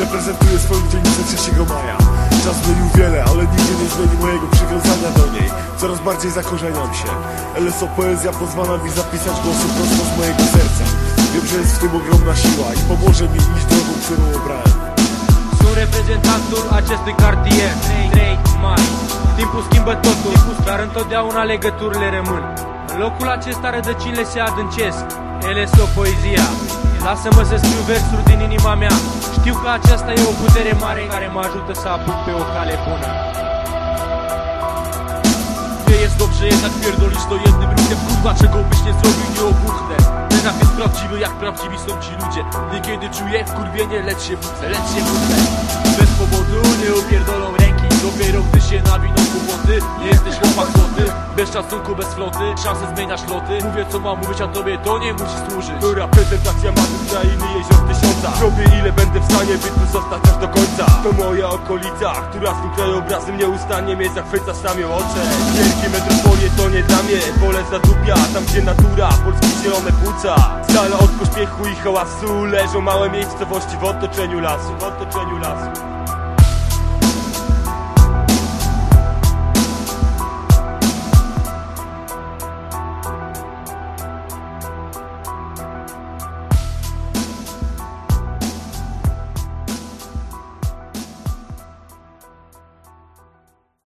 Reprezentuję swoją dzielnicę 3 maja. Czas zmienił wiele, ale nigdy nie zmieni mojego przywiązania do niej. Coraz bardziej zakorzeniam się. LSO poezja pozwala mi zapisać głosy prosto z mojego serca. Wiem, że jest w tym ogromna siła i pomoże mi iść drogą, którą obrałem. Sunt reprezentantul acestui cartier Trei mai Timpul schimbă totul. Dar întotdeauna legăturile rămân. În locul acesta rădăcinile se adâncesc Ele sunt poezia. Lasă-mă să scriu versuri din inima mea. Știu că aceasta e o putere mare Care mă ajută să apuc pe o cale bună. Nie jest dobrze, jednak pierdolisz to jednym ruchem Kurwa, czego byś nie zrobił, nie obuchnę Ten rap jest prawdziwy, jak prawdziwi są ci ludzie. Niekiedy czuję wkurwienie, lecz się budzę, lecz się budzę Bez powodu nie upierdolą ręki. Dopiero gdy się nawiną kłopoty Nie jesteś chłopak złoty Bez szacunku, bez floty. Szanse zmieniasz loty. Mówię co mam mówić, a tobie to nie musi służyć. To reprezentacja mapy krainy jezior tysiąca? Robię ile będę w stanie, by tu zostać aż do końca. To moja okolica, która swym krajobrazem nieustannie mnie zachwyca. Sam ją oczę. Wielkie metropolie to nie dla mnie. Pole zadupia, tam gdzie natura Polskie zielone płuca. Z dala od pośpiechu i hałasu. Leżą małe miejscowości w otoczeniu lasu. W otoczeniu lasu